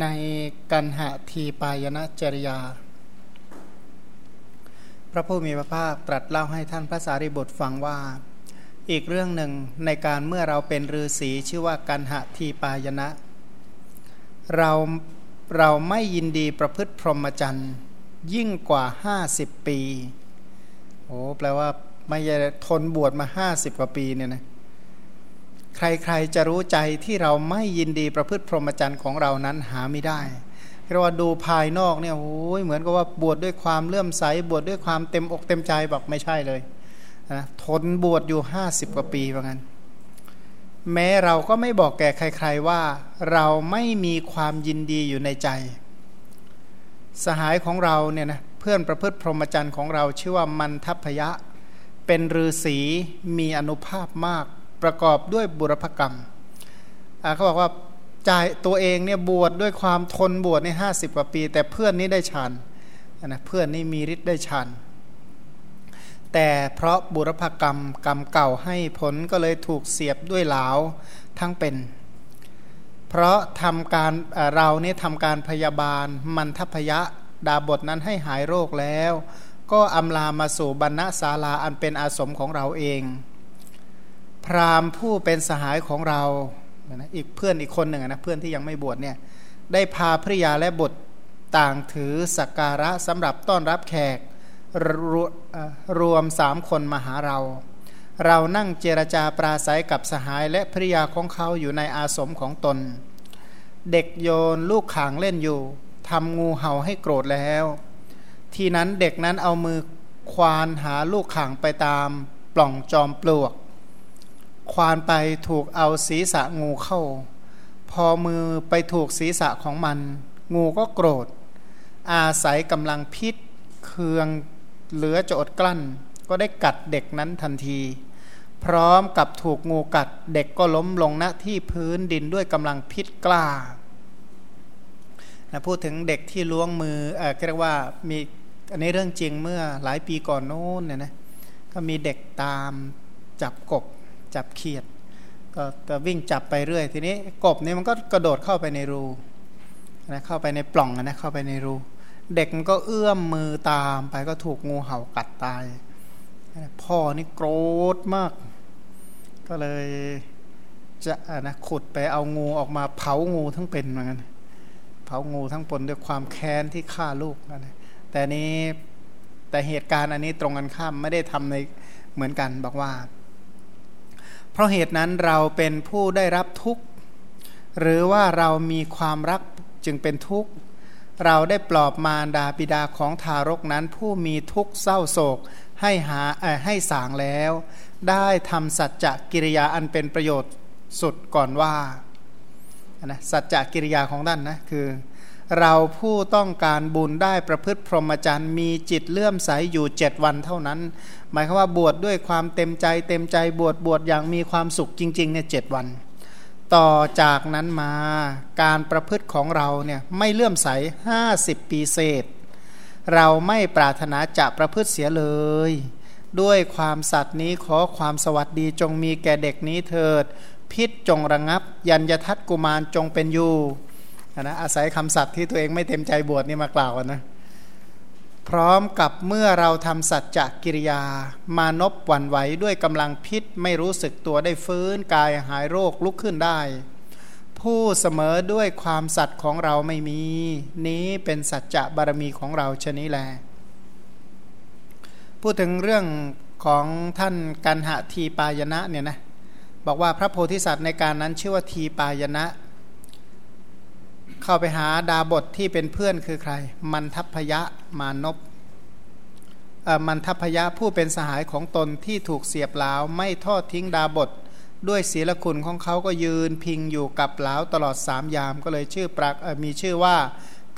ในกันหะทีปายนะจริยา พระผู้มีพระภาคตรัสเล่าให้ท่านพระสารีบุตรฟังว่า อีกเรื่องหนึ่งในการเมื่อเราเป็นฤาษีชื่อว่ากันหะทีปายนะ เราเราไม่ยินดีประพฤติพรหมจรรย์ยิ่งกว่าห้าสิบปี โอ้แปลว่าไม่ทนบวชมาห้าสิบกว่าปีเนี่ยนะ ใครๆจะรู้ใจที่เราไม่ยินดีประพฤติพรหมจรรย์ของเรานั้นหาไม่ได้เราว่าดูภายนอกเนี่ยโอ้ยเหมือนกับว่าบวชดด้วยความเลื่อมใสบวชดด้วยความเต็มอกเต็มใจบอกไม่ใช่เลยนะทนบวชอยู่ห้าสิบกว่าปีว่างั้น แม้เราก็ไม่บอกแก่ใคร ๆว่าเราไม่มีความยินดีอยู่ในใจ สหายของเราเนี่ยนะเพื่อนประพฤติพรหมจรรย์ของเราชื่อว่ามันทัพยะ เป็นฤาษีมีอนุภาพมาก ประกอบด้วยบุรพกรรมเขาบอกว่าใจตัวเองเนี่ยบวชดด้วยความทนบวชในห้าสิบกว่าปี แต่เพื่อนนี้ได้ฌานนะเพื่อนนี่มีฤทธิ์ได้ฌานแต่เพราะบุรพกรรมกรรมเก่าให้ผลก็เลยถูกเสียบด้วยเหลาทั้งเป็น เพราะทำการเราเนี่ยทำการพยาบาลมันทพยะดาบทนั้นให้หายโรคแล้ว ก็อำลามาสู่บรรณศาลาอันเป็นอาสมของเราเอง พราหมณ์ผู้เป็นสหายของเรานะอีกเพื่อนอีกคนหนึ่งนะเพื่อนที่ยังไม่บวชเนี่ยได้พาภริยาและบุตรต่างถือสักการะสำหรับต้อนรับแขกรรวมสามคนมาหาเรา เรานั่งเจรจาปราศัยกับสหายและภริยาของเขาอยู่ในอาสมของตน เด็กโยนลูกขางเล่นอยู่ทำงูเห่าให้โกรธแล้ว ทีนั้นเด็กนั้นเอามือควานหาลูกข่างไปตามปล่องจอมปลวก ควานไปถูกเอาศีรษะงูเข้า พอมือไปถูกศีรษะของมัน งูก็โกรธ อาศัยกำลังพิษเคืองเหลือจะอดกลั้น ก็ได้กัดเด็กนั้นทันที พร้อมกับถูกงูกัดเด็กก็ล้มลงณที่พื้นดินด้วยกำลังพิษกล้านะพูดถึงเด็กที่ล้วงมือเออเรียกว่ามีอันนี้เรื่องจริงเมื่อหลายปีก่อนโน้นเนี่ยนะก็มีเด็กตามจับกบ จับเขียด ก็จะวิ่งจับไปเรื่อย ทีนี้กบนี่มันก็กระโดดเข้าไปในรูนะเข้าไปในปล่องนะเข้าไปในรู เด็กมันก็เอื้อมมือตามไปก็ถูกงูเห่ากัดตาย พ่อนี่โกรธมาก ก็เลยจะนะขุดไปเอางูออกมาเผางูทั้งเป็นเหมือนกันเผางูทั้งปนด้วยความแค้นที่ฆ่าลูกนะแต่นี้แต่เหตุการณ์อันนี้ตรงกันข้ามไม่ได้ทำในเหมือนกันบอกว่า เพราะเหตุนั้นเราเป็นผู้ได้รับทุกข์หรือว่าเรามีความรักจึงเป็นทุกข์เราได้ปลอบมารดาบิดาของทารกนั้นผู้มีทุกข์เศร้าโศกให้หาให้สางแล้ว ได้ทำสัจจะกิริยาอันเป็นประโยชน์สุดก่อนว่านะสัจจะกิริยาของท่านนะคือ เราผู้ต้องการบุญได้ประพฤติพรหมจรรย์มีจิตเลื่อมใสอยู่เจ็ดวันเท่านั้น หมายความว่าบวชดด้วยความเต็มใจ เต็มใจบวชบวชอย่างมีความสุขจริงๆเนี่ยเจ็ดวัน ต่อจากนั้นมาการประพฤติของเราเนี่ยไม่เลื่อมใสห้าสิบปีเศษ เราไม่ปรารถนาจะประพฤติเสียเลย ด้วยความสัตย์นี้ขอความสวัสดีจงมีแก่เด็กนี้เถิด พิษจงระงับ ยัญยทัตกุมารจงเป็นอยู่นะอาศัยคำสัตย์ที่ตัวเองไม่เต็มใจบวชนี่มากล่าวนะ พร้อมกับเมื่อเราทำสัจจะกิริยา มานบหวั่นไหวด้วยกำลังพิษไม่รู้สึกตัวได้ฟื้นกายหายโรคลุกขึ้นได้ ผู้เสมอด้วยความสัตย์ของเราไม่มี นี้เป็นสัจจะบารมีของเราชนี้แล พูดถึงเรื่องของท่านกันหะทีปายนะเนี่ยนะบอกว่าพระโพธิสัตว์ในการนั้นชื่อว่าทีปายนะ เข้าไปหาดาบทที่เป็นเพื่อนคือใคร มันทัพยะมานพมันทัพยะผู้เป็นสหายของตนที่ถูกเสียบเหลาไม่ทอดทิ้งดาบท ด้วยศีลคุณของเขาก็ยืนพิงอยู่กับเหลาตลอดสามยามก็เลยชื่อปรักมีชื่อว่า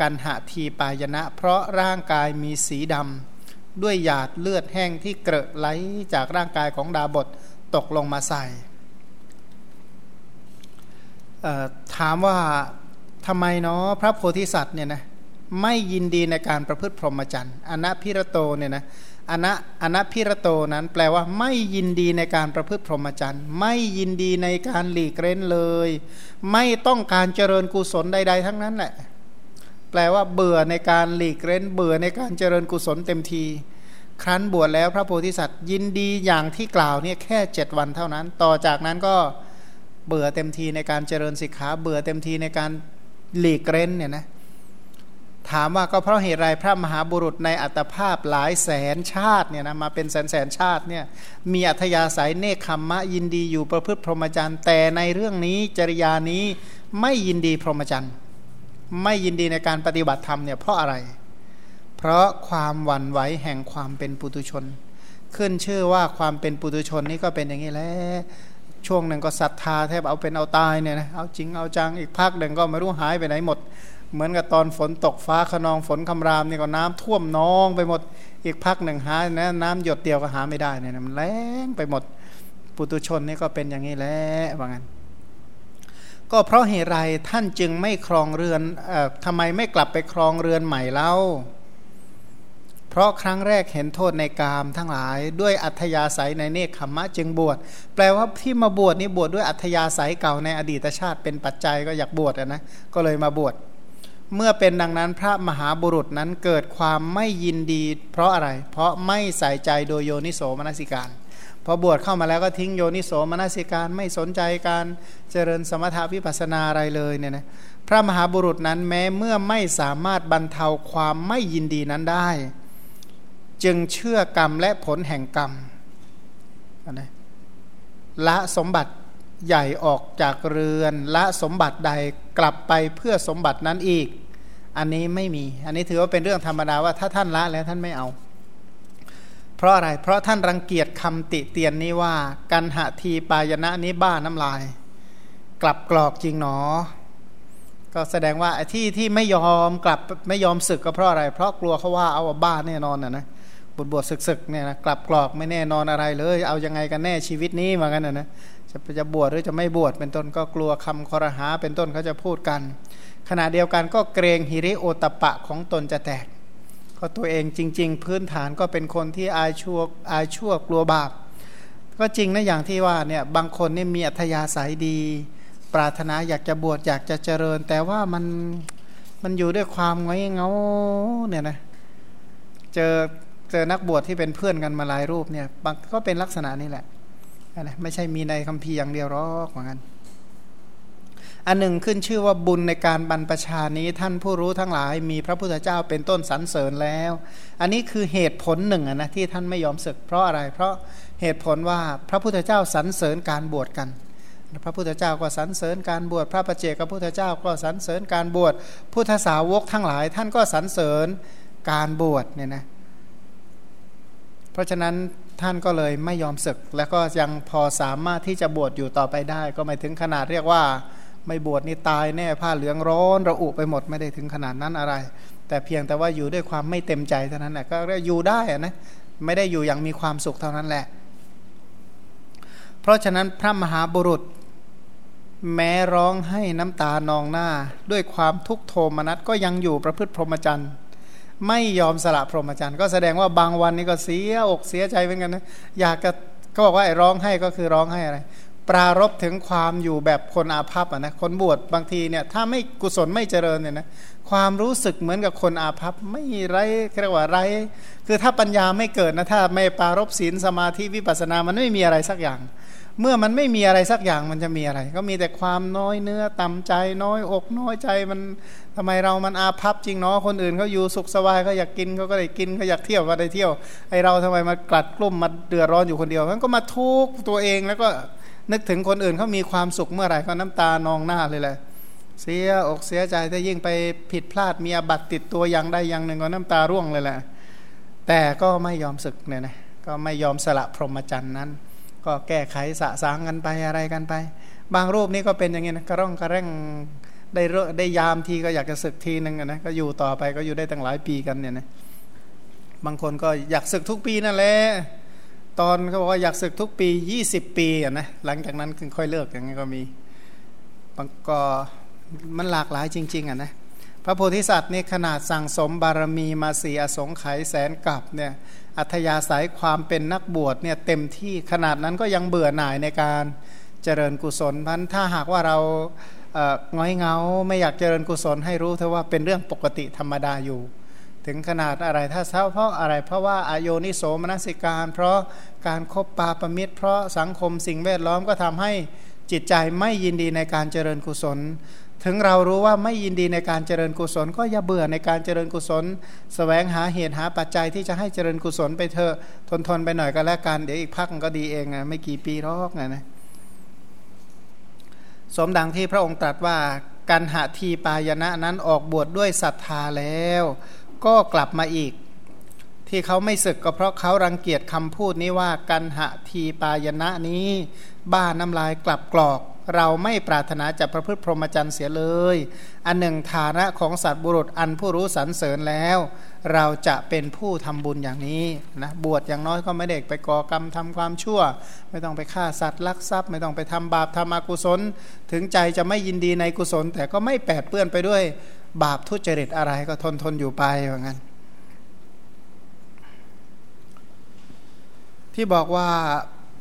กันหะทีปายนะ เพราะร่างกายมีสีดำด้วยหยาดเลือดแห้งที่เกระไหลจากร่างกายของดาบทตกลงมาใส่ถามว่า ทำไมเนาะพระโพธิสัตว์เนี่ยนะไม่ยินดีในการประพฤติพรหมจรรย์อนัพิรโตเนี่ยนะอนะอนะพิระโตนั้นแปลว่าไม่ยินดีในการประพฤติพรหมจรรย์ ไม่ยินดีในการหลีกเล่นเลย ไม่ต้องการเจริญกุศลใด ๆ ทั้งนั้นแหละแปลว่าเบื่อในการหลีกเล่นเบื่อในการเจริญกุศลเต็มที ครั้นบวชแล้วพระโพธิสัตว์ ยินดีอย่างที่กล่าวเนี่ยแค่เจ็ดวันเท่านั้น ต่อจากนั้นก็เบื่อเต็มทีในการเจริญสิกขาเบื่อเต็มทีในการ หลีกเล่นเนี่ยนะถามว่าก็เพราะเหตุไรพระมหาบุรุษในอัตภาพหลายแสนชาติเนี่ยนะมาเป็นแสนแสนชาติเนี่ยมีอัธยาศัยเนคขมมะยินดีอยู่ประพฤติพรหมจรรย์ แต่ในเรื่องนี้จริยานี้ไม่ยินดีพรหมจรรย์ ไม่ยินดีในการปฏิบัติธรรมเนี่ยเพราะอะไร เพราะความหวั่นไหวแห่งความเป็นปุตุชน ขึ้นชื่อว่าความเป็นปุตุชนนี่ก็เป็นอย่างนี้แหละ ช่วงหนึ่งก็ศรัทธาแทบเอาเป็นเอาตายเนี่ยนะเอาจริงเอาจังอีกภาคหนึ่งก็ไม่รู้หายไปไหนหมด เหมือนกับตอนฝนตกฟ้าขนองฝนคำรามนี่ก็น้ำท่วมนองไปหมดอีกพักหนึ่งหานะน้ำหยดเดียวก็หาไม่ได้เนี่ยมันแรงไปหมดปุตุชนนี่ก็เป็นอย่างนี้แหละว่างั้นก็เพราะเหตุไรท่านจึงไม่ครองเรือนเอ่อทำไมไม่กลับไปครองเรือนใหม่เล่า เพราะครั้งแรกเห็นโทษในกามทั้งหลายด้วยอัธยาศัยในเนคขมมะจึงบวช แปลว่าที่มาบวชนี่บวชดด้วยอัธยาศัยเก่าในอดีตชาติเป็นปัจจัยก็อยากบวชนะก็เลยมาบวชเมื่อเป็นดังนั้นพระมหาบุรุษนั้นเกิดความไม่ยินดี เพราะอะไร เพราะไม่ใส่ใจโดยโยนิโสมนสิการพอบวชเข้ามาแล้วก็ทิ้งโยนิโสมนสิการไม่สนใจการเจริญสมถาวิปัสนาอะไรเลยเนี่ยนะพระมหาบุรุษนั้นแม้เมื่อไม่สามารถบรรเทาความไม่ยินดีนั้นได้ จึงเชื่อกรรมและผลแห่งกรรมนะละสมบัติใหญ่ออกจากเรือนละสมบัติใดกลับไปเพื่อสมบัตินั้นอีก อันนี้ไม่มี อันนี้ถือว่าเป็นเรื่องธรรมดาว่าถ้าท่านละแล้วท่านไม่เอา เพราะอะไร เพราะท่านรังเกียจคำติเตียนนี้ว่า กันหะทีปายณะนี้บ้าน้ำลาย กลับกรอกจริงหนอ ก็แสดงว่าที่ที่ไม่ยอมกลับไม่ยอมศึกก็เพราะอะไร เพราะกลัวเขาว่าเอาบ้าแน่นอนนะนะ บทบทศึกๆเนี่ยนะกลับกรอกไม่แน่นอนอะไรเลย เอายังไงกันแน่ชีวิตนี้มากันนะนะจะจะบวชหรือจะไม่บวชเป็นต้นก็กลัวคำคอรหาเป็นต้นเขาจะพูดกัน ขณะเดียวกันก็เกรงฮิริโอตปะของตนจะแตกก็ตัวเองจริง ๆ พื้นฐานก็เป็นคนที่อายชั่วอายชั่วกลัวบาปก็จริงนะอย่างที่ว่าเนี่ยบางคนนี่มีอัธยาศัยดี ปรารถนาอยากจะบวชอยากจะเจริญ แต่ว่ามันมันอยู่ด้วยความไงเงาเนี่ยนะเจอ เจอนักบวชที่เป็นเพื่อนกันมาหลายรูปเนี่ยบางก็เป็นลักษณะนี้แหละนะไม่ใช่มีในคัมภีร์อย่างเดียวหรอกเหมือนกันอันหนึ่งขึ้นชื่อว่าบุญในการบรรพชานี้ท่านผู้รู้ทั้งหลาย มีพระพุทธเจ้าเป็นต้นสรรเสริญแล้ว อันนี้คือเหตุผลหนึ่งนะที่ท่านไม่ยอมศึก เพราะอะไร เพราะเหตุผลว่าพระพุทธเจ้าสรรเสริญการบวชกัน พระพุทธเจ้าก็สรรเสริญการบวชพระประเจกับพุทธเจ้าก็สรรเสริญการบวชพุทธสาวกทั้งหลาย ท่านก็สรรเสริญการบวชเนี่ยนะ เพราะฉะนั้นท่านก็เลยไม่ยอมศึก แล้วก็ยังพอสามารถที่จะบวชอยู่ต่อไปได้ ก็ไม่ถึงขนาดเรียกว่า ไม่บวชนี่ตายแน่ผ้าเหลืองร้อนระอุไปหมดไม่ได้ถึงขนาดนั้นอะไร แต่เพียงแต่ว่าอยู่ด้วยความไม่เต็มใจเท่านั้นแหละก็เรียกอยู่ได้นะไม่ได้อยู่อย่างมีความสุขเท่านั้นแหละ เพราะฉะนั้นพระมหาบุรุษ แม้ร้องให้น้ำตานองหน้า ด้วยความทุกโทมนัสก็ยังอยู่ประพฤติพรหมจรรย์ ไม่ยอมสละพรหมจรรย์ ก็แสดงว่าบางวันนี้ก็เสียอกเสียใจเหมือนกันนะอยากจะก็บอกว่าไอ้ร้องให้ก็คือร้องให้อะไร ปรารบถึงความอยู่แบบคนอาภัพอะนะคนบวชบางทีเนี่ยถ้าไม่กุศลไม่เจริญเนี่ยนะความรู้สึกเหมือนกับคนอาภัพไม่ไรเรียกว่าไร คือถ้าปัญญาไม่เกิดนะถ้าไม่ปรารบศีลสมาธิวิปัสสนามันไม่มีอะไรสักอย่าง เมื่อมันไม่มีอะไรสักอย่างมันจะมีอะไร ก็มีแต่ความน้อยเนื้อต่ำใจน้อยอกน้อยใจมันทำไมเรามันอาภัพจริงเนาะคนอื่นเขาอยู่สุขสบายเขาอยากกินเขาก็ได้กินเขาอยากเที่ยวก็ได้เที่ยวไอเราทำไมมากลัดกลุ่มมาเดือดร้อนอยู่คนเดียวมันก็มาทุกตัวเองแล้วก็นึกถึงคนอื่นเขามีความสุขเมื่อไหร่ก็น้ำตานองหน้าเลยแหละเสียอกเสียใจถ้ายิ่งไปผิดพลาดมีอบัตติดตัวอย่างใดอย่างหนึ่งก็น้ำตาร่วงเลยแหละแต่ก็ไม่ยอมศึกเนี่ยนะก็ไม่ยอมสละพรหมจรรย์นั้น ก็แก้ไขสะสางกันไปอะไรกันไป บางรูปนี้ก็เป็นอย่างนี้นะกระร่องกระแร่งได้เรได้ยามทีก็อยากจะศึกทีนึงนะก็อยู่ต่อไปก็อยู่ได้ตั้งหลายปีกันเนี่ยนะบางคนก็อยากศึกทุกปีนั่นแหละตอนเขาบอกว่าอยากศึกทุกปี 20 ปีอะนะหลังจากนั้นค่อยเลิกอย่างนี้ก็มีบางก็มันหลากหลายจริง ๆอะนะ พระโพธิสัตว์นี่ขนาดสั่งสมบารมีมาสีอสงไขยแสนกับเนี่ยอัธยาศัยความเป็นนักบวชเนี่ยเต็มที่ขนาดนั้นก็ยังเบื่อหน่ายในการเจริญกุศลพันถ้าหากว่าเราง้อยเงาไม่อยากเจริญกุศลให้รู้เถอะว่าเป็นเรื่องปกติธรรมดาอยู่ ถึงขนาดอะไรถ้าเศร้าเพราะอะไรเพราะว่าอโยนิโสมนสิการ เพราะการครบปาประมิตร เพราะสังคมสิ่งแวดล้อมก็ทำให้จิตใจไม่ยินดีในการเจริญกุศล ถึงเรารู้ว่าไม่ยินดีในการเจริญกุศล ก็อย่าเบื่อในการเจริญกุศลสแสวงหาเหตุหาปัจจัยที่จะให้เจริญกุศลไปเถอะทนทนไปหน่อยก็แล้วกัน เดี๋ยวอีกพักก็ดีเองนะไม่กี่ปีหรอกนะนะสมดังที่พระองค์ตรัสว่ากันหาทีปายณะนั้นออกบวชดด้วยศรัทธาแล้ว ก็กลับมาอีก ที่เขาไม่ศึกก็เพราะเขารังเกียจคำพูดนี้ว่ากันหาทีปายณะนี้ บ้าน้ำลายกลับกรอก เราไม่ปรารถนาจะประพฤติพรหมจรรย์เสียเลย อันหนึ่งฐานะของสัตว์บุรุษอันผู้รู้สรรเสริญแล้ว เราจะเป็นผู้ทำบุญอย่างนี้นะบวชอย่างน้อยก็ไม่เด็กไปก่อกรรมทำความชั่ว ไม่ต้องไปฆ่าสัตว์ลักทรัพย์ ไม่ต้องไปทำบาปทำอกุศล ถึงใจจะไม่ยินดีในกุศล แต่ก็ไม่แปดเปื้อนไปด้วยบาปทุจริตอะไรก็ทนทนอยู่ไปว่างั้นที่บอกว่า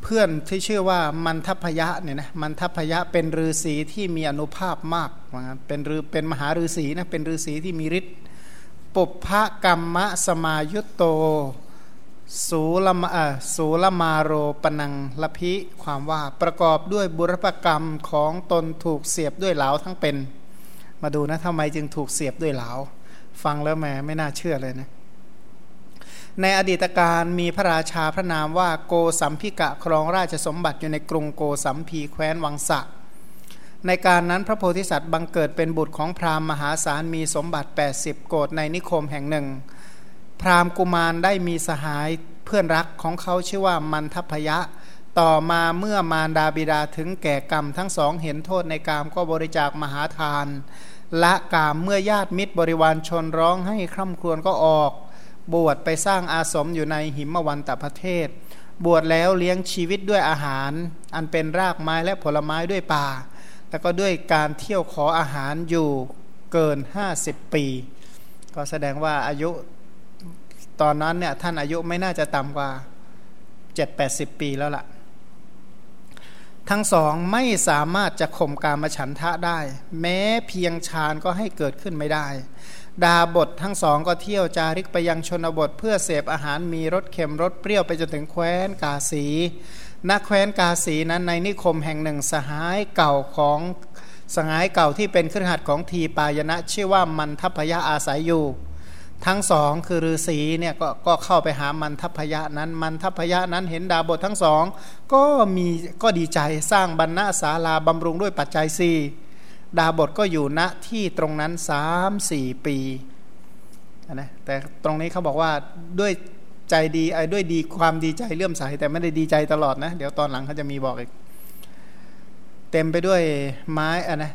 เพื่อนที่ชื่อว่ามันทัพยะเนี่ยนะมันทัพยะเป็นฤาษีที่มีอนุภาพมากเป็นฤเป็นมหาฤาษีนะเป็นฤาษีที่มีฤทธิ์ปุพพกรรมะสมายุตโตสูลมาสูลมาโรปนังละพิความว่าประกอบด้วยบุรพกรรมของตนถูกเสียบด้วยเหลาทั้งเป็น มาดูนะทำไมจึงถูกเสียบด้วยเหลา ฟังแล้วแหมไม่น่าเชื่อเลยนะ ในอดีตการมีพระราชาพระนามว่าโกสัมพิกะครองราชสมบัติอยู่ในกรุงโกสัมพีแคว้นวังสะ ในการนั้นพระโพธิสัตว์บังเกิดเป็นบุตรของพราหมณ์มหาศาลมีสมบัติ 80 โกดในนิคมแห่งหนึ่ง พราหมณ์กุมารได้มีสหายเพื่อนรักของเขาชื่อว่ามันทัพยะ ต่อมาเมื่อมารดาบิดาถึงแก่กรรมทั้งสองเห็นโทษในกามก็บริจาคมหาทาน ละกามเมื่อญาติมิตรบริวารชนร้องให้คร่ำครวญก็ออก บวชไปสร้างอาสมอยู่ในหิมวันตประเทศ บวชแล้วเลี้ยงชีวิตด้วยอาหาร อันเป็นรากไม้และผลไม้ด้วยป่า แล้วก็ด้วยการเที่ยวขออาหารอยู่เกิน 50 ปี ก็แสดงว่าอายุตอนนั้นเนี่ยท่านอายุไม่น่าจะต่ำกว่า 7-80 ปีแล้วละ่ะ ทั้งสองไม่สามารถจะข่มการมาฉันทะได้ แม้เพียงฌานก็ให้เกิดขึ้นไม่ได้ ดาบททั้งสองก็เที่ยวจาริกไปยังชนบท เพื่อเสพอาหารมีรสเค็มรสเปรี้ยวไปจนถึงแคว้นกาสีนักแคว้นกาสีนั้นในนิคมแห่งหนึ่งสหายเก่าของสหายเก่าที่เป็นเครือขัดของทีปายนะชื่อว่ามันทัพยะอาศัยอยู่ ทั้งสองคือฤาษีเนี่ยกก็เข้าไปหามันทัพยะนั้นมันทัพยะนั้นเห็นดาบททั้งสอง ก็มีก็ดีใจสร้างบรรณาศาลาบำรุงด้วยปัจจัยสี่ ดาบทก็อยู่ณที่ตรงนั้นสามสี่ปีนะแต่ตรงนี้เขาบอกว่าด้วยใจดีไอ้ด้วยดีความดีใจเลื่อมใสแต่ไม่ได้ดีใจตลอดนะ เดี๋ยวตอนหลังเขาจะมีบอกอีก เต็มไปด้วยไม้อะนะ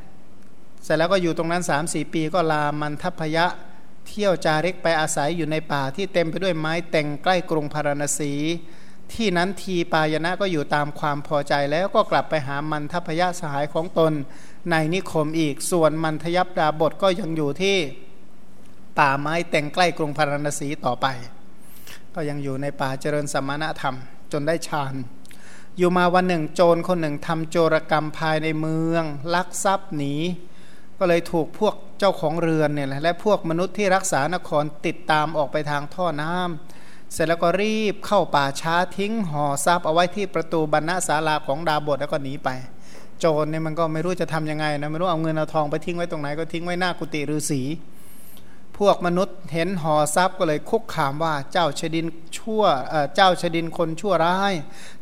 เสร็จแล้วก็อยู่ตรงนั้นสามสี่ปีก็ลามันทัพยะเที่ยวจาริกไปอาศัยอยู่ในป่าที่เต็มไปด้วยไม้แต่งใกล้กรุงพาราณสี ที่นั้นทีปายนะก็อยู่ตามความพอใจแล้วก็กลับไปหามันทัพยะสหายของตน ในนิคมอีก ส่วนมันทยับดาบทก็ยังอยู่ที่ป่าไม้แต่งใกล้กรุงพาราณสีต่อไป ก็ยังอยู่ในป่าเจริญสมณธรรม จนได้ฌานอยู่มาวันหนึ่งโจรคนหนึ่งทำโจรกรรมภายในเมือง ลักทรัพย์หนี ก็เลยถูกพวกเจ้าของเรือนเนี่ยและพวกมนุษย์ที่รักษานครติดตามออกไปทางท่อน้ำเสร็จแล้วก็รีบเข้าป่าช้าทิ้งห่อทรัพย์เอาไว้ที่ประตูบรรณศาลาของดาบทแล้วก็หนีไป โจรเนี่ยมันก็ไม่รู้จะทํำยังไงนะไม่รู้เอาเงินเอาทองไปทิ้งไว้ตรงไหนก็ทิ้งไว้หน้ากุฏิฤาษีพวกมนุษย์เห็นห่อทรัพย์ก็เลยคุกขามว่าเจ้าชดินชั่วเจ้าชดินคนชั่วร้าย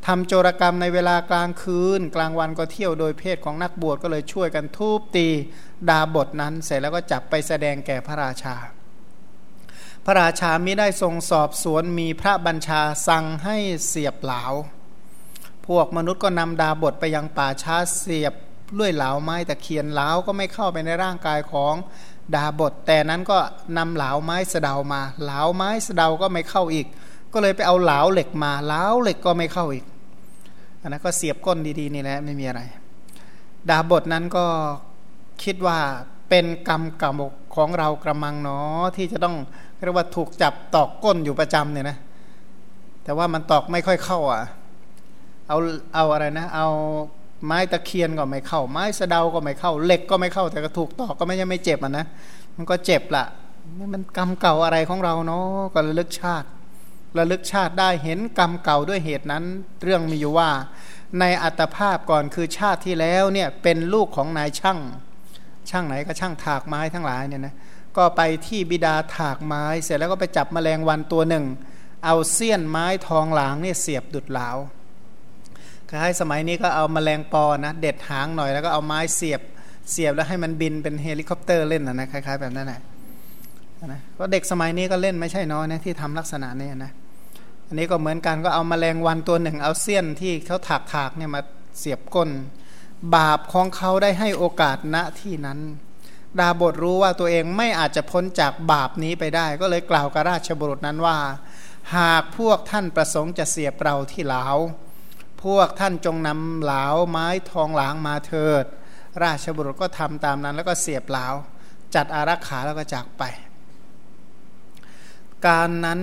ทำโจรกรรมในเวลากลางคืน กลางวันก็เที่ยวโดยเพศของนักบวชก็เลยช่วยกันทุบตีดาบทนั้น เสร็จแล้วก็จับไปแสดงแก่พระราชา พระราชามิได้ทรงสอบสวนมีพระบัญชาสั่งให้เสียบเหลา พวกมนุษย์ก็นำดาบทไปยังป่าช้าเสียบด้วยเหลาไม้แต่เขียนเหลาก็ไม่เข้าไปในร่างกายของดาบท แต่นั้นก็นำเหลาไม้สะเดามา เหลาไม้สะเดาก็ไม่เข้าอีก ก็เลยไปเอาเหลาเหล็กมาเหลาเหล็กก็ไม่เข้าอีกอันนั้นก็เสียบก้นดีๆนี่แหละไม่มีอะไร ดาบทนั้นก็คิดว่าเป็นกรรมกรรมของเรากระมังเนาะที่จะต้องเรียกว่าถูกจับตอกก้นอยู่ประจำเนี่ยนะแต่ว่ามันตอกไม่ค่อยเข้าอะ เอาเอาอะไรนะ เอาไม้ตะเคียนก็ไม่เข้า ไม้สะเดาก็ไม่เข้าเหล็กก็ไม่เข้า แต่ก็ถูกตอกก็ไม่ใช่ไม่เจ็บอะนะมันก็เจ็บละนี่มันกรรมเก่าอะไรของเราเนาะก็ระลึกชาติระลึกชาติได้เห็นกรรมเก่าด้วยเหตุนั้น เรื่องมีอยู่ว่า ในอัตภาพก่อนคือชาติที่แล้วเนี่ยเป็นลูกของนายช่าง ช่างไหนก็ช่างถากไม้ทั้งหลายเนี่ยนะก็ไปที่บิดาถากไม้ เสร็จแล้วก็ไปจับมแมลงวันตัวหนึ่ง เอาเสี้ยนไม้ทองหลางเนี่ยเสียบดุดเหลา คล้ายสมัยนี้ก็เอามแมลงปอนะเด็ดหางหน่อยแล้วก็เอาไม้เสียบเสียบแล้วให้มันบินเป็นเฮลิคอปเตอร์เล่นนะนะคล้ายๆแบบนั้นแหละนะก็เด็กสมัยนี้ก็เล่นไม่ใช่น้อยนะที่ทำลักษณะนี้นะอันนี้ก็เหมือนกันก็เอามาแมลงวันตัวหนึ่งเอาเสี้ยนที่เขาถากถากเนี่ยมาเสียบก้น บาปของเขาได้ให้โอกาสณที่นั้น ดาบทรู้ว่าตัวเองไม่อาจจะพ้นจากบาปนี้ไปได้ ก็เลยกล่าวกับราชบุรุษนั้นว่า หากพวกท่านประสงค์จะเสียบเราที่เหลา พวกท่านจงนำเหลาไม้ทองหลางมาเถิด ราชบุรุษก็ทำตามนั้น แล้วก็เสียบเหลาจัดอารักขาแล้วก็จากไป การนั้น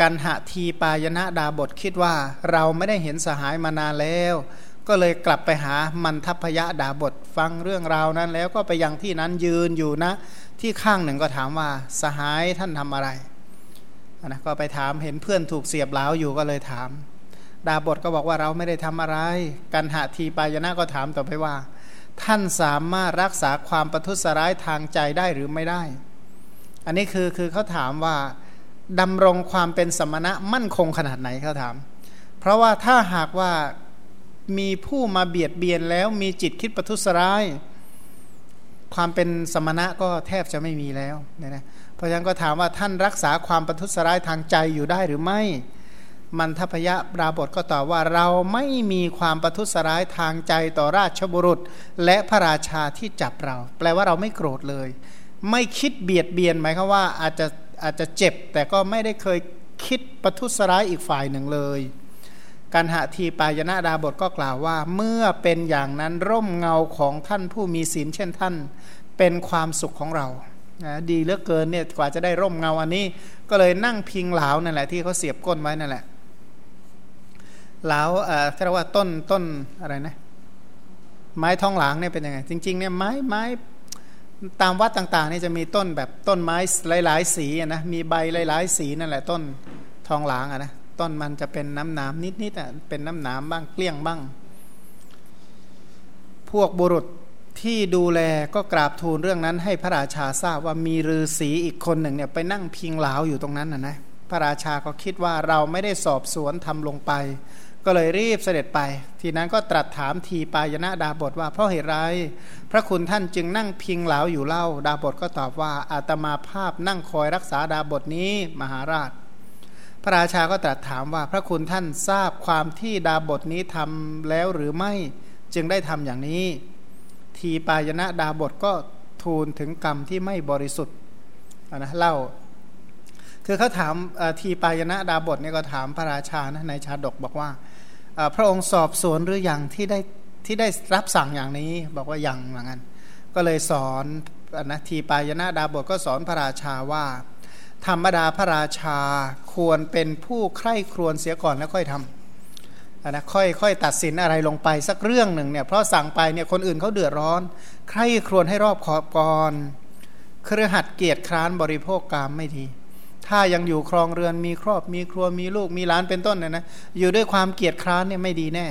กันหะทีปายณะดาบทคิดว่าเราไม่ได้เห็นสหายมานานแล้ว ก็เลยกลับไปหามันทัพยะดาบทฟังเรื่องราวนั้นแล้วก็ไปยังที่นั้นยืนอยู่นะ ที่ข้างหนึ่งก็ถามว่าสหายท่านทำอะไรนะก็ไปถามเห็นเพื่อนถูกเสียบเหลาอยู่ก็เลยถาม ดาบทก็บอกว่าเราไม่ได้ทำอะไร กันหะทีปายณะก็ถามต่อไปว่า ท่านสามารถรักษาความประทุษร้ายทางใจได้หรือไม่ได้ อันนี้คือคือเขาถามว่าดำรงความเป็นสมณะมั่นคงขนาดไหนเขาถาม เพราะว่าถ้าหากว่ามีผู้มาเบียดเบียนแล้วมีจิตคิดประทุษร้าย ความเป็นสมณะก็แทบจะไม่มีแล้วเนี่ยนะเพราะฉะนั้นก็ถามว่าท่านรักษาความประทุษร้ายทางใจอยู่ได้หรือไม่ มันทพยะปราบทก็ตอบว่าเราไม่มีความประทุษร้ายทางใจต่อราชบุรุษ และพระราชาที่จับเรา แปลว่าเราไม่โกรธเลย ไม่คิดเบียดเบียนหมายความว่าอาจจะอาจจะเจ็บ แต่ก็ไม่ได้เคยคิดประทุษร้ายอีกฝ่ายหนึ่งเลยการหาทีปายนะดาบทก็กล่าวว่า เมื่อเป็นอย่างนั้นร่มเงาของท่านผู้มีศีลเช่นท่าน เป็นความสุขของเรานะดีเหลือเกินเนี่ยกว่าจะได้ร่มเงาอันนี้ ก็เลยนั่งพิงเหลานั่นแหละที่เขาเสียบก้นไว้นั่นแหละ เหลาเอ่อเรียกว่าต้นต้นอะไรนะ ไม้ทองหลางเนี่ยเป็นยังไง จริงๆเนี่ยไม้ไม้ตามวัดต่างๆนี่จะมีต้นแบบต้นไม้หลาย ๆ สีนะมีใบหลายๆ สีนั่นแหละต้นทองหลางอะนะต้นมันจะเป็นน้ำหนามนิดๆอะเป็นน้ำหนามบ้างเกลี้ยงบ้าง พวกบุรุษที่ดูแลก็กราบทูลเรื่องนั้น ให้พระราชาทราบว่ามีฤาษีอีกคนหนึ่งเนี่ยไปนั่งพิงเหลาอยู่ตรงนั้นนะนะพระราชาก็คิดว่าเราไม่ได้สอบสวนทำลงไป ก็เลยรีบเสด็จไป ทีนั้นก็ตรัสถามทีปายณะดาบทว่าเพราะเหตุไร พระคุณท่านจึงนั่งพิงเหลาอยู่เล่า ดาบทก็ตอบว่าอาตมาภาพนั่งคอยรักษาดาบทนี้มหาราช พระราชาก็ตรัสถามว่าพระคุณท่านทราบความที่ดาบทนี้ทำแล้วหรือไม่จึงได้ทำอย่างนี้ ทีปายณะดาบทก็ทูลถึงกรรมที่ไม่บริสุทธิ์นะเล่าคือเขาถามทีปายณะดาบทนี่ก็ถามพระราชานะในชาดกบอกว่า พระองค์สอบสวนหรืออยังที่ได้ที่ได้รับสั่งอย่างนี้ บอกว่ายังเหมือนกันก็เลยสอนนะทีปายนาดาบทก็สอนพระราชาว่า ธรรมดาพระราชาควรเป็นผู้ใคร่ครวญเสียก่อนแล้วค่อยทำนะค่อยค่อยตัดสินอะไรลงไปสักเรื่องหนึ่งเนี่ยเพราะสั่งไปเนี่ยคนอื่นเขาเดือดร้อน ใคร่ครวญให้รอบขอบก่อนเครือหัดเกียรติคร้านบริโภคกรรมไม่ดี ถ้ายังอยู่ครองเรือนมีครอบมีครัวมีลูกมีหลานเป็นต้นเนี่ยนะอยู่ด้วยความเกียจคร้านเนี่ยไม่ดีแน่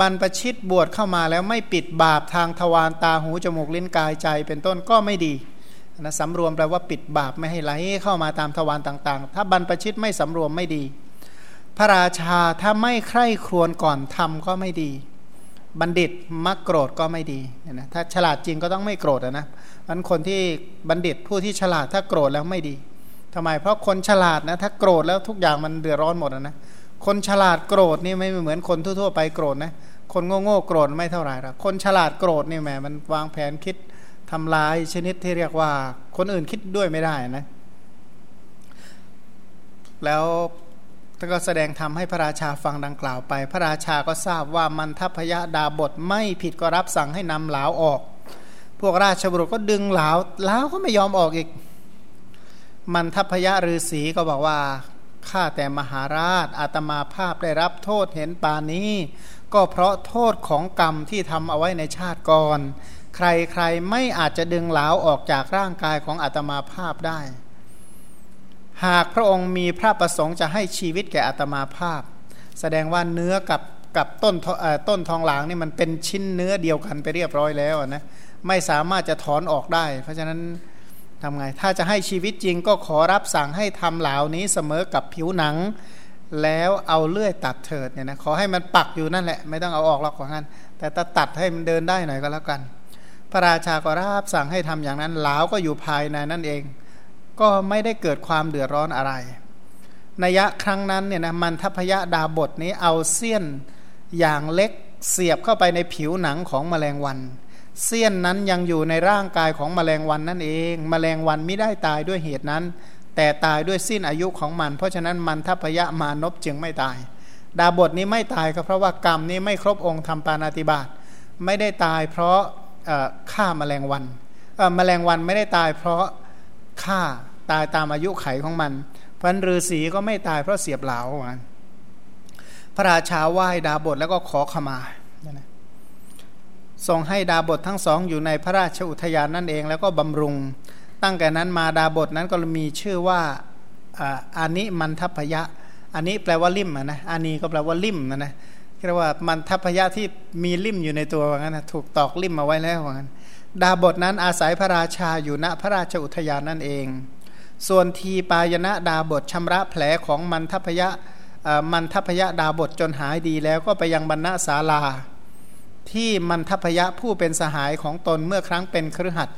บรรพชิตบวชเข้ามาแล้วไม่ปิดบาปทางทวารตาหูจมูกลิ้นกายใจเป็นต้นก็ไม่ดีนะสำรวมแปลว่าปิดบาปไม่ให้ไหลเข้ามาตามทวารต่างๆ ถ้าบรรพชิตไม่สำรวมไม่ดี พระราชาถ้าไม่ใคร่ครวญก่อนทำก็ไม่ดี บัณฑิตมักโกรธก็ไม่ดีนะถ้าฉลาดจริงก็ต้องไม่โกรธนะมันคนที่บัณฑิตผู้ที่ฉลาดถ้าโกรธแล้วไม่ดี ทำไม เพราะคนฉลาดนะถ้าโกรธแล้วทุกอย่างมันเดือดร้อนหมดนะคนฉลาดโกรธนี่ไม่เหมือนคนทั่วๆไปโกรธนะคนโง่ๆโกรธไม่เท่าไหร่หรอกคนฉลาดโกรธนี่แหมมันวางแผนคิดทำลายชนิดที่เรียกว่า คนอื่นคิดด้วยไม่ได้นะ แล้วท่านก็แสดงทำให้พระราชาฟังดังกล่าวไป พระราชาก็ทราบว่ามันทัพยาดาบทไม่ผิดก็รับสั่งให้นำเหลาออก พวกราชบุรุษก็ดึงเหลาเหลาก็ไม่ยอมออกอีก มันทัพพยะฤาษีก็บอกว่าข้าแต่มหาราชอาตมาภาพได้รับโทษเห็นปานนี้ ก็เพราะโทษของกรรมที่ทำเอาไว้ในชาติก่อน ใครๆไม่อาจจะดึงเหลาออกจากร่างกายของอาตมาภาพได้ หากพระองค์มีพระประสงค์จะให้ชีวิตแก่อาตมาภาพ แสดงว่าเนื้อกับกับต้นต้นทองหลางนี่มันเป็นชิ้นเนื้อเดียวกันไปเรียบร้อยแล้วนะไม่สามารถจะถอนออกได้ เพราะฉะนั้น ทำไง ถ้าจะให้ชีวิตจริงก็ขอรับสั่งให้ทำเหล่านี้เสมอกับผิวหนัง แล้วเอาเลื่อยตัดเถิดเนี่ยนะขอให้มันปักอยู่นั่นแหละ ไม่ต้องเอาออกหรอกของนั้นแต่ถ้าตัดให้มันเดินได้หน่อยก็แล้วกัน พระราชาก็รับสั่งให้ทำอย่างนั้นเหลาก็อยู่ภายในนั่นเอง ก็ไม่ได้เกิดความเดือดร้อนอะไรนัยะครั้งนั้นเนี่ยนะมันทัพยะดาบทนี้เอาเสี้ยนอย่างเล็กเสียบเข้าไปในผิวหนังของแมลงวัน เสี้ยนนั้นยังอยู่ในร่างกายของแมลงวันนั่นเอง แมลงวันไม่ได้ตายด้วยเหตุนั้น แต่ตายด้วยสิ้นอายุของมัน เพราะฉะนั้นมันทัพยะมานพจึงไม่ตาย ดาบทนี้ไม่ตายก็เพราะว่ากรรมนี้ไม่ครบองค์ทำปานาติบาตไม่ได้ตายเพราะฆ่าแมลงวันแมลงวันไม่ได้ตายเพราะฆ่าตายตามอายุไขของมันพันฤาษีก็ไม่ตายเพราะเสียบเหลาพระราชาไหว้ดาบทแล้วก็ขอขมา ทรงให้ดาบททั้งสองอยู่ในพระราชอุทยานนั่นเองแล้วก็บำรุง ตั้งแต่นั้นมาดาบทนั้นก็มีชื่อว่าอานิมันทัพยะอันนี้แปลว่าลิ่มนะอานีก็แปลว่าลิ่มนะนะเรียกว่ามันทัพยะที่มีลิ่มอยู่ในตัวว่างั้นนะถูกตอกลิ่มมาไว้แล้วว่างั้นดาบทนั้นอาศัยพระราชาอยู่ณพระราชอุทยานนั่นเอง ส่วนทีปายณะดาบทชำระแผลของมันทัพยะมันทัพยะดาบทจนหายดีแล้วก็ไปยังบรรณศาลา ที่มันทพยะผู้เป็นสหายของตนเมื่อครั้งเป็นครือขัด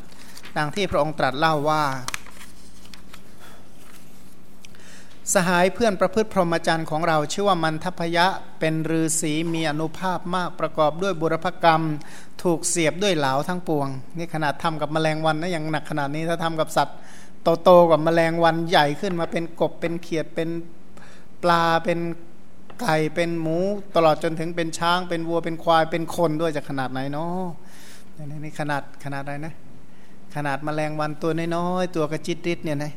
ดังที่พระองค์ตรัสเล่าว่า สหายเพื่อนประพฤติพรหมจรรย์ของเราชื่อว่ามันทพยะเป็นฤาษีมีอนุภาพมากประกอบด้วยบุรพกรรม ถูกเสียบด้วยเหลาทั้งปวง นี่ขนาดทำกับแมลงวันนะยังหนักขนาดนี้ถ้าทำกับสัตว์โตๆกับแมลงวันใหญ่ขึ้นมาเป็นกบเป็นเขียดเป็นปลาเป็น ไก่เป็นหมูตลอดจนถึงเป็นช้าง เป็นวัวเป็นควายเป็นคนด้วยจะขนาดไหนเนาะนี่ขนาดขนาดไหนะ ขนาดมแมลงวันตัวน้อยๆตัวกระจิตริดเนี่ยนะ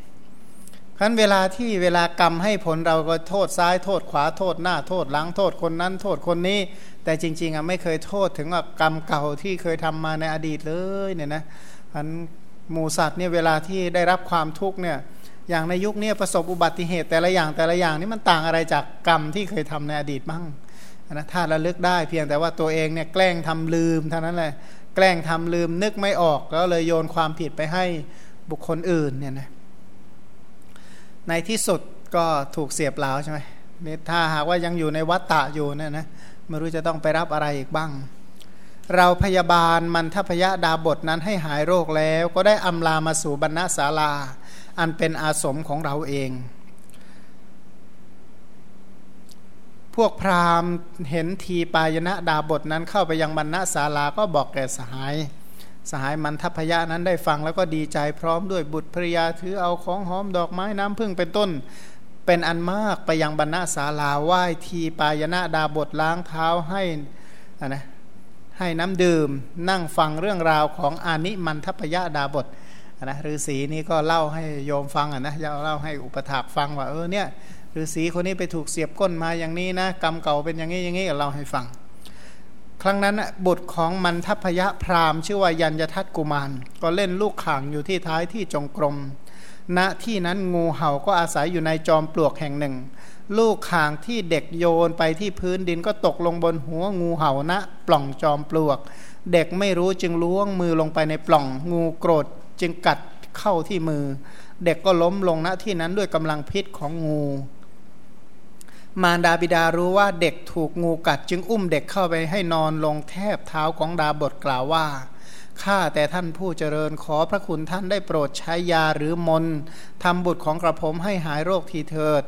ครั้นเวลาที่เวลากรรมให้ผลเราก็โทษซ้ายโทษขวาโทษหน้าโทษหลังโทษคนนั้น โทษคนนี้ แต่จริง ๆอะไม่เคยโทษถึงว่ากรรมเก่าที่เคยทำมาในอดีตเลยเนี่ยนะพันหมูสัตว์เนี่ยเวลาที่ได้รับความทุกข์เนี่ย อย่างในยุคนี้ประสบอุบัติเหตุแต่ละอย่างแต่ละอย่างนี่มันต่างอะไรจากกรรมที่เคยทำในอดีตบ้างนะถ้าระลึกได้เพียงแต่ว่าตัวเองเนี่ยแกล้งทำลืมเท่านั้นแหละแกล้งทำลืมนึกไม่ออกก็เลยโยนความผิดไปให้บุคคลอื่นเนี่ยนะในที่สุดก็ถูกเสียบเหลาใช่ไหมนี่ถ้าหากว่ายังอยู่ในวัฏฏะอยู่เนี่ยนะไม่รู้จะต้องไปรับอะไรอีกบ้าง เราพยาบาลมันทพยาดาบทนั้นให้หายโรคแล้ว ก็ได้อำลามาสู่บรรณศาลา อันเป็นอาสมของเราเอง พวกพราหมณ์เห็นทีปายณะดาบทนั้นเข้าไปยังบรรณศาลาก็บอกแก่สหาย สหายมันทัพยะนั้นได้ฟังแล้วก็ดีใจพร้อมด้วยบุตรภริยาถือเอาของหอมดอกไม้น้ำพึ่งเป็นต้นเป็นอันมากไปยังบรรณศาลาไหว้ทีปายณะดาบทล้างเท้าให้นะให้น้ำดื่มนั่งฟังเรื่องราวของอานิมันทัพยะดาบท นะฤาษีนี่ก็เล่าให้โยมฟังอะนะเล่าให้อุปถากฟังว่าเออเนี่ยฤาษีคนนี้ไปถูกเสียบก้นมาอย่างนี้นะกรรมเก่าเป็นอย่างนี้อย่างนี้เล่าให้ฟัง ครั้งนั้นบุตรของมันทัพยะพราหมณ์ชื่อว่ายัญยทัตกุมาร ก็เล่นลูกข่างอยู่ที่ท้ายที่จงกรมณที่นั้นงูเห่าก็อาศัยอยู่ในจอมปลวกแห่งหนึ่ง ลูกข่างที่เด็กโยนไปที่พื้นดินก็ตกลงบนหัวงูเห่าณปล่องจอมปลวก เด็กไม่รู้จึงล้วงมือลงไปในปล่อง งูโกรธ จึงกัดเข้าที่มือ เด็กก็ล้มลงณที่นั้นด้วยกำลังพิษของงู มารดาบิดารู้ว่าเด็กถูกงูกัด จึงอุ้มเด็กเข้าไปให้นอนลงแทบเท้าของดาบทกล่าวว่าข้าแต่ท่านผู้เจริญขอพระคุณท่านได้โปรดใช้ยาหรือมนทำบุตรของกระผมให้หายโรคทีเถิด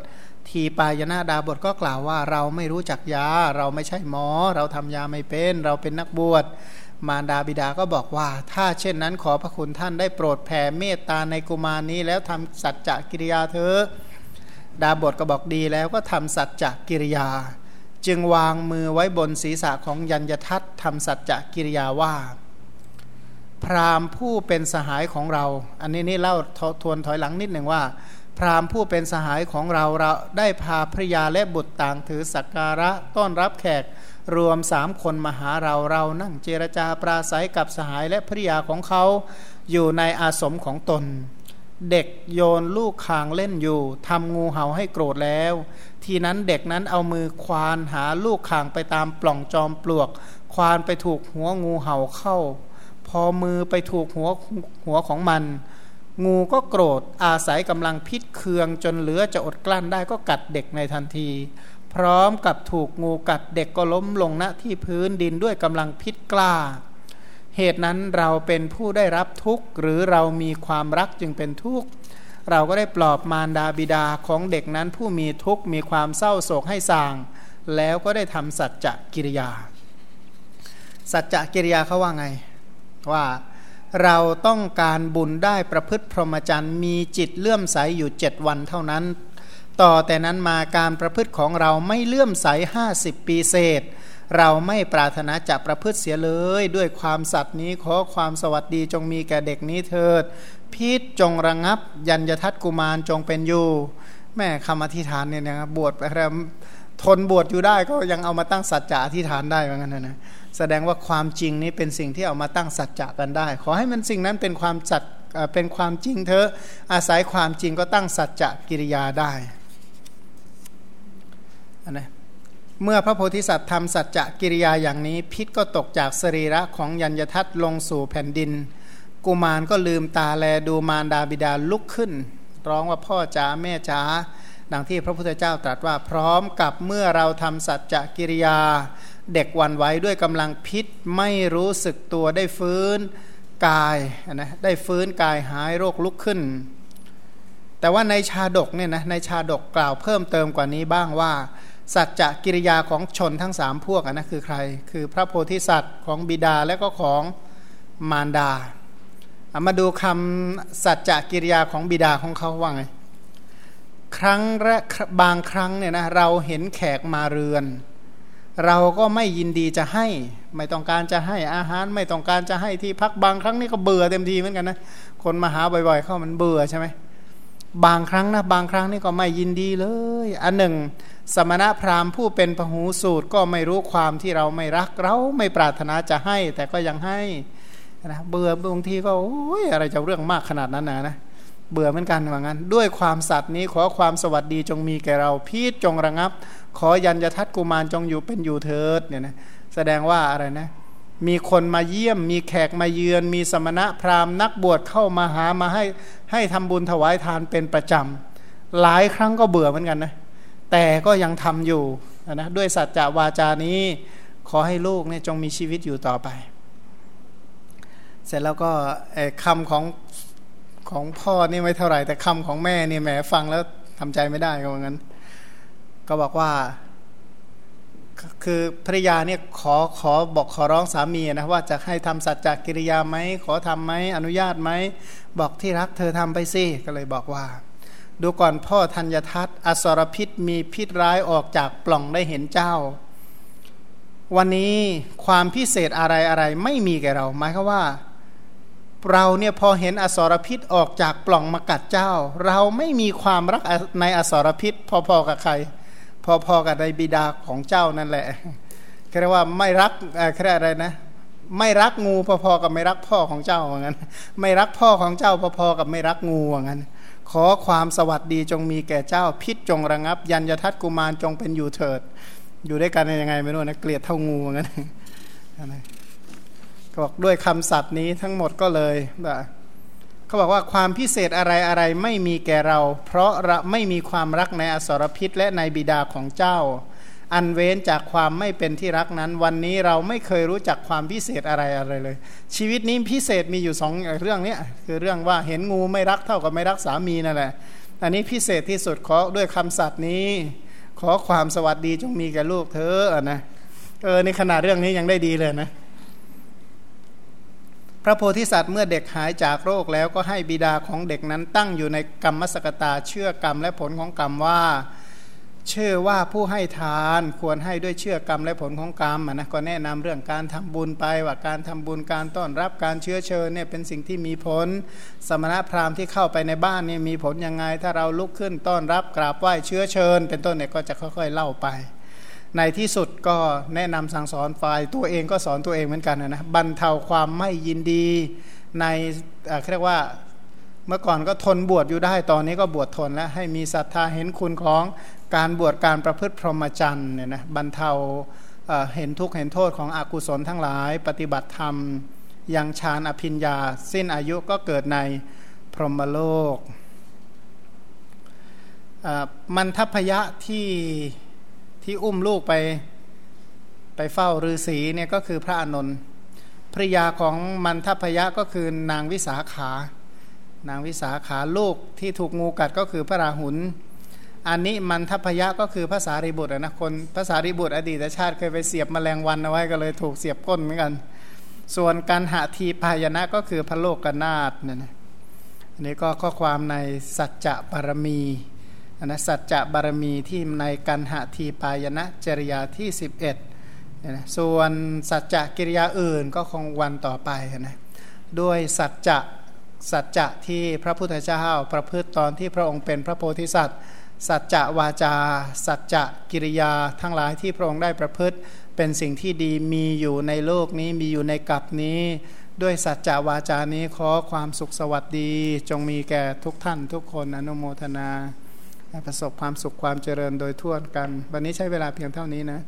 ทีปายนาดาบทก็กล่าวว่าเราไม่รู้จักยา เราไม่ใช่หมอ เราทำยาไม่เป็น เราเป็นนักบวช มารดาบิดาก็บอกว่า ถ้าเช่นนั้นขอพระคุณท่านได้โปรดแผ่เมตตาในกุมารนี้แล้วทำสัจจะกิริยาเถอะดาบทก็บอกดีแล้วก็ทำสัจจะกิริยา จึงวางมือไว้บนศีรษะของยัญยทัตทำสัจจะกิริยาว่า พราหมณ์ผู้เป็นสหายของเรา อันนี้นี่เล่าทวนถอยหลังนิดหนึ่งว่า พราหมณ์ผู้เป็นสหายของเราเราได้พาภรยาและบุตรต่างถือสักการะต้อนรับแขก รวมสามคนมาหาเราเรานั่งเจรจาปราศัยกับสหายและภริยาของเขาอยู่ในอาสมของตน เด็กโยนลูกคางเล่นอยู่ทำงูเห่าให้โกรธแล้ว ทีนั้นเด็กนั้นเอามือควานหาลูกคางไปตามปล่องจอมปลวก ควานไปถูกหัวงูเห่าเข้า พอมือไปถูกหัวหัวของมัน งูก็โกรธอาศัยกำลังพิษเคืองจนเหลือจะอดกลั้นได้ก็กัดเด็กในทันที พร้อมกับถูกงูกัดเด็กก็ล้มลงณที่พื้นดินด้วยกำลังพิษกล้า เหตุนั้นเราเป็นผู้ได้รับทุกข์ หรือเรามีความรักจึงเป็นทุกข์ เราก็ได้ปลอบมารดาบิดาของเด็กนั้นผู้มีทุกข์มีความเศร้าโศกให้สาง แล้วก็ได้ทำสัจจะกิริยา สัจจะกิริยาเขาว่าไง ว่าเราต้องการบุญได้ประพฤติพรหมจรรย์มีจิตเลื่อมใสอยู่เจ็ดวันเท่านั้น ต่อแต่นั้นมาการประพฤติของเราไม่เลื่อมใสห้าสิบปีเศษ เราไม่ปรารถนาจะประพฤติเสียเลย ด้วยความสัตย์นี้ขอความสวัสดีจงมีแก่เด็กนี้เถิดพิษจงระงับ ยัญยทัตกุมารจงเป็นอยู่ แม่คำอธิษฐานเนี่ยนะบวชไปแล้วทนบวชอยู่ได้ก็ยังเอามาตั้งสัจจะอธิษฐานได้เหมือนกันนะแสดงว่าความจริงนี้เป็นสิ่งที่เอามาตั้งสัจจะกันได้ ขอให้มันสิ่งนั้นเป็นความสัตเป็นความจริงเถอะอาศัยความจริงก็ตั้งสัจจะกิริยาได้ นะเมื่อพระโพธิสัตว์ทำสัจจะกิริยาอย่างนี้ พิษก็ตกจากสรีระของยัญยทัตลงสู่แผ่นดิน กุมารก็ลืมตาแลดูมารดาบิดาลุกขึ้น ร้องว่าพ่อจ๋าแม่จ๋าดังที่พระพุทธเจ้าตรัสว่าพร้อมกับเมื่อเราทำสัจจะกิริยา เด็กวันไว้ด้วยกำลังพิษไม่รู้สึกตัวได้ฟื้นกายนะได้ฟื้นกายหายโรคลุกขึ้น แต่ว่าในชาดกเนี่ยนะในชาดกกล่าวเพิ่มเติมกว่านี้บ้างว่า สัจจะกิริยาของชนทั้งสามพวกนะคือใคร คือพระโพธิสัตว์ของบิดาและก็ของมารดาามาดูคำสัจจะกิริยาของบิดาของเขาว่าไงครั้งแรกบางครั้งเนี่ยนะเราเห็นแขกมาเรือน เราก็ไม่ยินดีจะให้ ไม่ต้องการจะให้อาหาร ไม่ต้องการจะให้ที่พักบางครั้งนี่ก็เบื่อเต็มทีเหมือนกันนะคนมาหาบ่อยๆ เข้ามันเบื่อใช่ไหมบางครั้งนะบางครั้งนี่ก็ไม่ยินดีเลย อันหนึ่ง สมณะพราหมณ์ผู้เป็นพหูสูตรก็ไม่รู้ความที่เราไม่รักเราไม่ปรารถนาจะให้ แต่ก็ยังให้นะเบื่อบางทีก็โอ้ยอะไรจะเรื่องมากขนาดนั้นนะนะเบื่อเหมือนกันว่างั้น ด้วยความสัตย์นี้ขอความสวัสดีจงมีแก่เราพีจงระงับ ขอยันยทัตกุมารจงอยู่เป็นอยู่เถิดเนี่ยนะแสดงว่าอะไรนะ มีคนมาเยี่ยม มีแขกมาเยือน มีสมณะพราหมณ์นักบวชเข้ามาหามาให้ให้ทำบุญถวายทานเป็นประจำหลายครั้งก็เบื่อเหมือนกันนะ แต่ก็ยังทำอยู่นะด้วยสัจจะวาจานี้ขอให้ลูกเนี่ยจงมีชีวิตอยู่ต่อไป เสร็จแล้วก็คำของของพ่อนี่ไม่เท่าไหร่ แต่คำของแม่นี่แหมฟังแล้วทำใจไม่ได้ก็เหมือนกันก็บอกว่า คือภริยาเนี่ยขอขอบอกขอร้องสามีนะว่าจะให้ทำสัจจกิริยาไหมขอทํำไหมอนุญาตไหมบอกที่รักเธอทำไปสิก็เลยบอกว่า ดูก่อนพ่อธัญทัตอสรพิษมีพิษร้ายออกจากปล่องได้เห็นเจ้า วันนี้ความพิเศษอะไรอะไรไม่มีแก่เราหมายคือว่า เราเนี่ยพอเห็นอสรพิษออกจากปล่องมากัดเจ้า เราไม่มีความรักในอสรพิษ พอๆกับใคร พอๆกับในบิดาของเจ้านั่นแหละเรียกว่าไม่รักเรียกอะไรนะไม่รักงูพอๆกับไม่รักพ่อของเจ้าเหมือนกันไม่รักพ่อของเจ้าพอๆกับไม่รักงูเหมือนกัน ขอความสวัสดีจงมีแก่เจ้า พิษจงระงับ ยันยทัตกุมารจงเป็นอยู่เถิด อยู่ด้วยกันยังไงไม่รู้นะเกลียดเท่างูงั้นนกันก็บอกด้วยคำสัตย์นี้ทั้งหมดก็เลยแบเขาบอกว่าความพิเศษอะไรอะไรไม่มีแก่เรา เพราะเราไม่มีความรักในอสรพิษและในบิดาของเจ้า อันเว้นจากความไม่เป็นที่รักนั้น วันนี้เราไม่เคยรู้จักความพิเศษอะไรอะไรเลย ชีวิตนี้พิเศษมีอยู่สองเรื่องนี้คือเรื่องว่าเห็นงูไม่รักเท่ากับไม่รักสามีนั่นแหละอันนี้พิเศษที่สุดขอด้วยคำสัตย์นี้ ขอความสวัสดีจงมีแก่ลูกเธอนะเออในขนาดเรื่องนี้ยังได้ดีเลยนะพระโพธิสัตว์เมื่อเด็กหายจากโรคแล้วก็ให้บิดาของเด็กนั้นตั้งอยู่ในกรรมสกตาเชื่อกรรมและผลของกรรมว่า ชื่อว่าผู้ให้ทานควรให้ด้วยเชื่อกรรมและผลของกรรมนะก็แนะนำเรื่องการทำบุญไปว่าการทำบุญการต้อนรับการเชื้อเชิญเนี่ยเป็นสิ่งที่มีผล สมณพราหมณ์ที่เข้าไปในบ้านเนี่ยมีผลยังไง ถ้าเราลุกขึ้นต้อนรับกราบไหว้เชื้อเชิญ เป็นต้นเนี่ยก็จะค่อยๆเล่าไป ในที่สุดก็แนะนำสั่งสอนฝ่ายตัวเองก็สอนตัวเองเหมือนกันนะบรรเทาความไม่ยินดีในเรียกว่าเมื่อก่อนก็ทนบวชอยู่ได้ ตอนนี้ก็บวชทนแล้วให้มีศรัทธาเห็นคุณของ การบวชการประพฤติพรหมจรรย์เนี่ยนะบรรเทาเห็นทุกข์เห็นโทษของอกุศลทั้งหลาย ปฏิบัติธรรมยังฌานอภิญญา สิ้นอายุก็เกิดในพรหมโลกมันทัพยะที่ที่อุ้มลูกไปไปเฝ้าฤาษีเนี่ยก็คือพระอานนท์ภริยาของมันทัพยะก็คือนางวิสาขา นางวิสาขาลูกที่ถูกงูกัดก็คือพระราหุล อันนี้มันทัพยะก็คือภาษาริบุตรนะคนภาษาริบุตรอดีตชาติเคยไปเสียบมแมลงวันเอาไว้ก็เลยถูกเสียบก้นเหมือนกัน ส่วนการหาทีพายนะก็คือพระโลกกนาตเนี่ยนะอันนี้ก็ข้อความในสัจจะบารมีนะสัจจะบารมีที่ในกันหาทีพายนะจริยาที่ 11เนี่ยนะส่วนสัจจะกิริยาอื่นก็คงวันต่อไปนะด้วยสัจจะสัจจะที่พระพุทธเจ้าประพฤติตอนที่พระองค์เป็นพระโพธิสัตว์ สัจจะวาจา สัจจะกิริยาทั้งหลายที่พระองค์ได้ประพฤติ เป็นสิ่งที่ดีมีอยู่ในโลกนี้มีอยู่ในกับนี้ ด้วยสัจจะวาจานี้ขอความสุขสวัสดี จงมีแก่ทุกท่านทุกคนอนุโมทนาประสบความสุขความเจริญโดยทั่วกัน วันนี้ใช้เวลาเพียงเท่านี้นะ